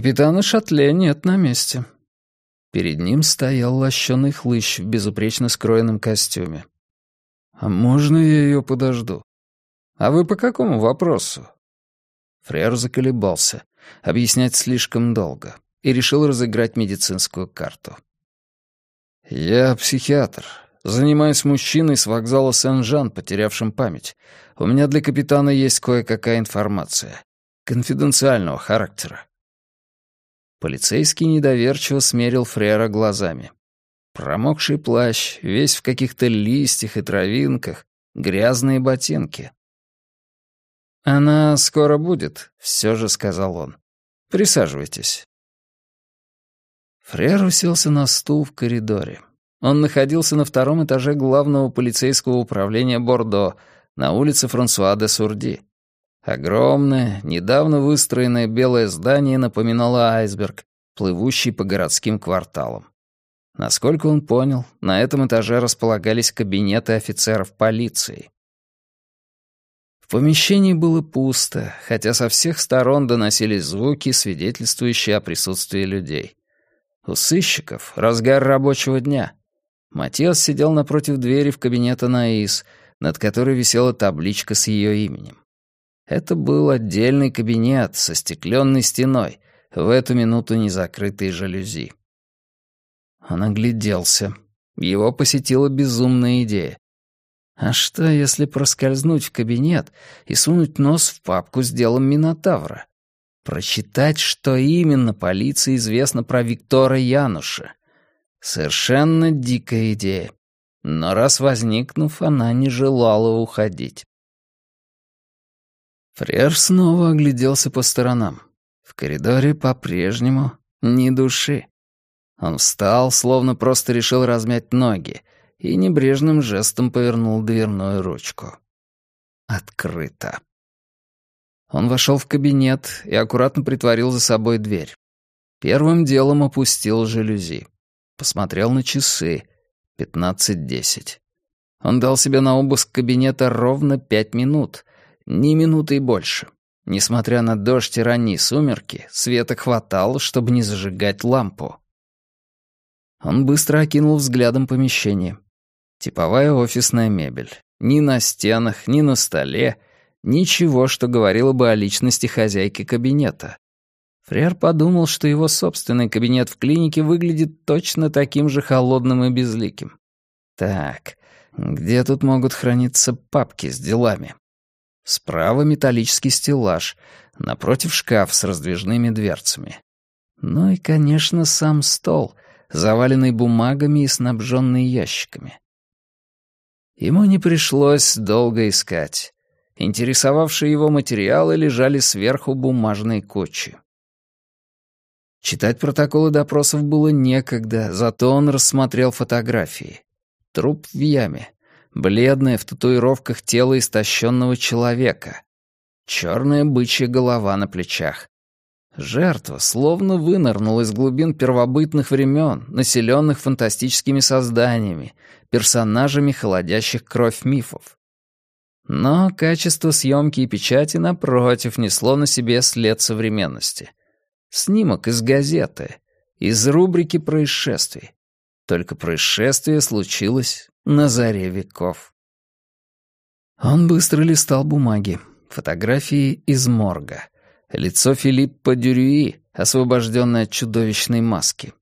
капитана Шатле нет на месте». Перед ним стоял лощеный хлыщ в безупречно скроенном костюме. «А можно я ее подожду?» «А вы по какому вопросу?» Фрер заколебался. Объяснять слишком долго. И решил разыграть медицинскую карту. «Я психиатр. Занимаюсь мужчиной с вокзала Сен-Жан, потерявшим память. У меня для капитана есть кое-какая информация. Конфиденциального характера». Полицейский недоверчиво смерил Фрера глазами. Промокший плащ, весь в каких-то листьях и травинках, грязные ботинки. «Она скоро будет», — все же сказал он. «Присаживайтесь». Фрер уселся на стул в коридоре. Он находился на втором этаже главного полицейского управления Бордо на улице Франсуа де Сурди. Огромное, недавно выстроенное белое здание напоминало айсберг, плывущий по городским кварталам. Насколько он понял, на этом этаже располагались кабинеты офицеров полиции. В помещении было пусто, хотя со всех сторон доносились звуки, свидетельствующие о присутствии людей. У сыщиков разгар рабочего дня. Матиас сидел напротив двери в кабинет Анаис, над которой висела табличка с ее именем. Это был отдельный кабинет со стекленной стеной, в эту минуту не закрытые жалюзи. Он огляделся. Его посетила безумная идея. А что, если проскользнуть в кабинет и сунуть нос в папку с делом Минотавра? Прочитать, что именно полиции известно про Виктора Януша. Совершенно дикая идея. Но раз возникнув, она не желала уходить. Фреш снова огляделся по сторонам. В коридоре по-прежнему ни души. Он встал, словно просто решил размять ноги, и небрежным жестом повернул дверную ручку. Открыто. Он вошел в кабинет и аккуратно притворил за собой дверь. Первым делом опустил жалюзи. Посмотрел на часы. Пятнадцать десять. Он дал себе на обыск кабинета ровно пять минут. Ни минуты и больше. Несмотря на дождь и ранние сумерки, света хватало, чтобы не зажигать лампу. Он быстро окинул взглядом помещение. Типовая офисная мебель. Ни на стенах, ни на столе. Ничего, что говорило бы о личности хозяйки кабинета. Фрер подумал, что его собственный кабинет в клинике выглядит точно таким же холодным и безликим. Так, где тут могут храниться папки с делами? Справа металлический стеллаж, напротив шкаф с раздвижными дверцами. Ну и, конечно, сам стол, заваленный бумагами и снабженный ящиками. Ему не пришлось долго искать. Интересовавшие его материалы лежали сверху бумажной кучи. Читать протоколы допросов было некогда, зато он рассмотрел фотографии. Труп в яме, бледное в татуировках тело истощенного человека, черная бычья голова на плечах, Жертва словно вынырнула из глубин первобытных времен, населенных фантастическими созданиями, персонажами холодящих кровь мифов. Но качество съемки и печати, напротив, несло на себе след современности. Снимок из газеты, из рубрики происшествий. Только происшествие случилось на заре веков. Он быстро листал бумаги, фотографии из морга — Лицо Филиппа Дюрюи, освобожденное от чудовищной маски.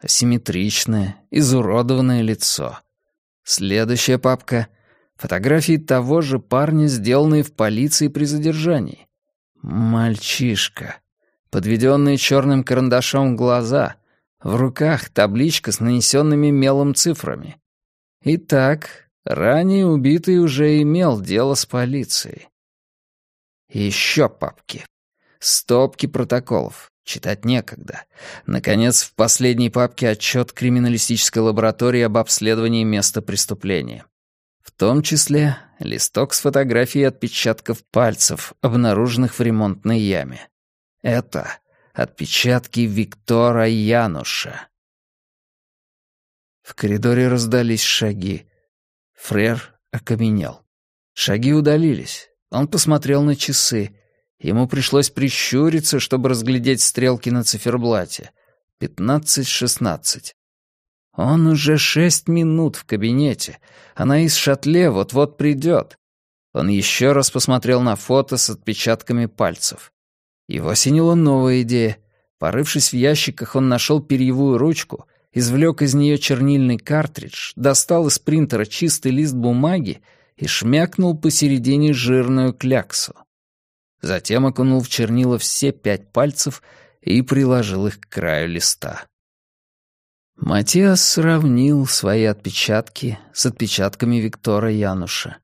Асимметричное, изуродованное лицо. Следующая папка — фотографии того же парня, сделанные в полиции при задержании. Мальчишка. Подведенные черным карандашом глаза. В руках табличка с нанесенными мелом цифрами. Итак, ранее убитый уже имел дело с полицией. Еще папки. Стопки протоколов. Читать некогда. Наконец, в последней папке отчет криминалистической лаборатории об обследовании места преступления. В том числе листок с фотографией отпечатков пальцев, обнаруженных в ремонтной яме. Это отпечатки Виктора Януша. В коридоре раздались шаги. Фрер окаменел. Шаги удалились. Он посмотрел на часы. Ему пришлось прищуриться, чтобы разглядеть стрелки на циферблате. Пятнадцать-шестнадцать. Он уже шесть минут в кабинете. Она из шатле вот-вот придет. Он еще раз посмотрел на фото с отпечатками пальцев. Его осенила новая идея. Порывшись в ящиках, он нашел перьевую ручку, извлек из нее чернильный картридж, достал из принтера чистый лист бумаги и шмякнул посередине жирную кляксу. Затем окунул в чернила все пять пальцев и приложил их к краю листа. Матиас сравнил свои отпечатки с отпечатками Виктора Януша.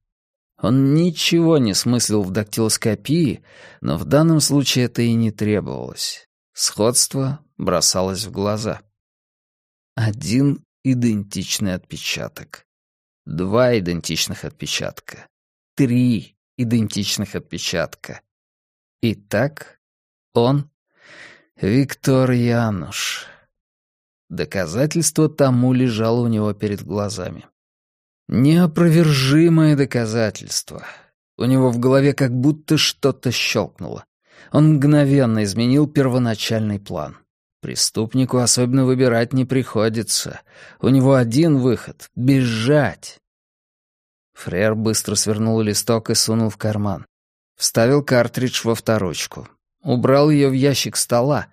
Он ничего не смыслил в дактилоскопии, но в данном случае это и не требовалось. Сходство бросалось в глаза. Один идентичный отпечаток. Два идентичных отпечатка. Три идентичных отпечатка. Итак, он — Виктор Януш. Доказательство тому лежало у него перед глазами. Неопровержимое доказательство. У него в голове как будто что-то щелкнуло. Он мгновенно изменил первоначальный план. Преступнику особенно выбирать не приходится. У него один выход — бежать. Фрер быстро свернул листок и сунул в карман. Вставил картридж во вторучку. Убрал ее в ящик стола,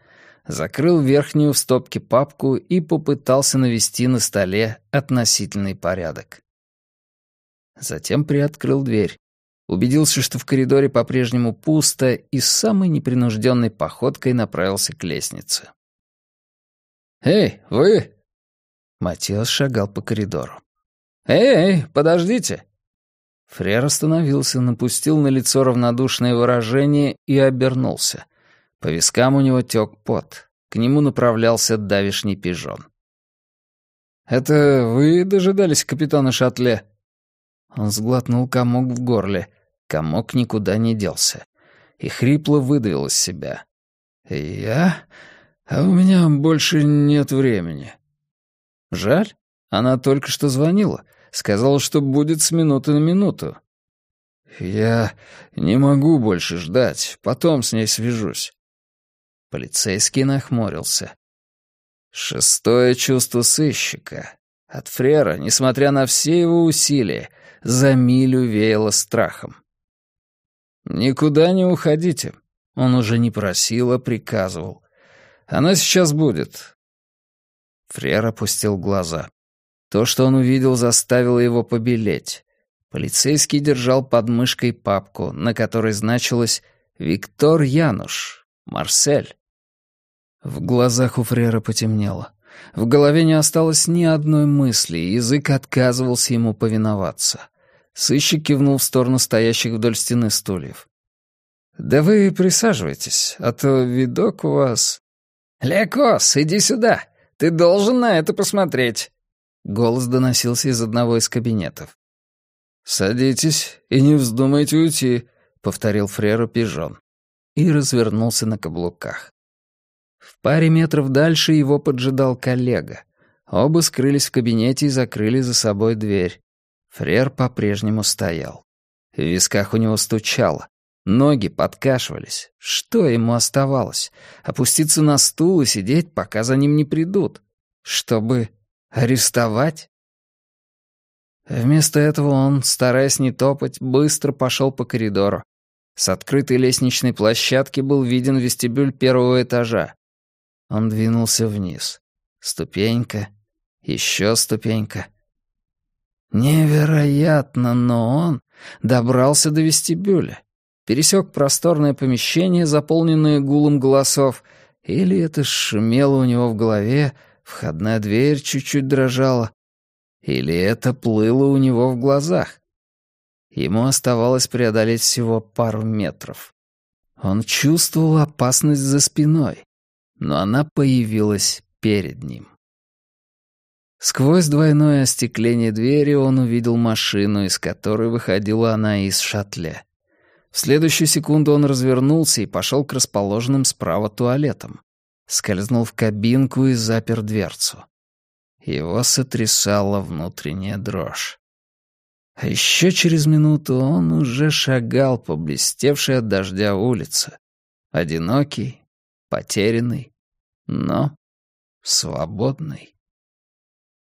закрыл верхнюю в стопке папку и попытался навести на столе относительный порядок. Затем приоткрыл дверь. Убедился, что в коридоре по-прежнему пусто, и с самой непринужденной походкой направился к лестнице. «Эй, вы!» Матиас шагал по коридору. «Эй, эй, подождите!» Фрер остановился, напустил на лицо равнодушное выражение и обернулся. По вискам у него тек пот. К нему направлялся давишний пижон. «Это вы дожидались капитана Шатле?» Он сглотнул комок в горле. Комок никуда не делся. И хрипло выдавил из себя. «Я? А у меня больше нет времени». «Жаль. Она только что звонила. Сказала, что будет с минуты на минуту». «Я не могу больше ждать. Потом с ней свяжусь». Полицейский нахмурился. Шестое чувство сыщика. От Фрера, несмотря на все его усилия, за милю веяло страхом. «Никуда не уходите», — он уже не просил, а приказывал. «Она сейчас будет». Фрер опустил глаза. То, что он увидел, заставило его побелеть. Полицейский держал под мышкой папку, на которой значилось «Виктор Януш, Марсель». В глазах у Фрера потемнело. В голове не осталось ни одной мысли, язык отказывался ему повиноваться. Сыщик кивнул в сторону стоящих вдоль стены стульев. «Да вы присаживайтесь, а то видок у вас...» «Лекос, иди сюда! Ты должен на это посмотреть!» Голос доносился из одного из кабинетов. «Садитесь и не вздумайте уйти», — повторил Фреру пижон. И развернулся на каблуках. В паре метров дальше его поджидал коллега. Оба скрылись в кабинете и закрыли за собой дверь. Фрер по-прежнему стоял. В висках у него стучало. Ноги подкашивались. Что ему оставалось? Опуститься на стул и сидеть, пока за ним не придут? Чтобы арестовать? Вместо этого он, стараясь не топать, быстро пошел по коридору. С открытой лестничной площадки был виден вестибюль первого этажа. Он двинулся вниз. Ступенька, еще ступенька. Невероятно, но он добрался до вестибюля, пересек просторное помещение, заполненное гулом голосов, или это шумело у него в голове, входная дверь чуть-чуть дрожала, или это плыло у него в глазах. Ему оставалось преодолеть всего пару метров. Он чувствовал опасность за спиной, но она появилась перед ним. Сквозь двойное остекление двери он увидел машину, из которой выходила она из шатле. В следующую секунду он развернулся и пошел к расположенным справа туалетам. Скользнул в кабинку и запер дверцу. Его сотрясала внутренняя дрожь. А еще через минуту он уже шагал по блестевшей от дождя улице. Одинокий, потерянный, но свободный.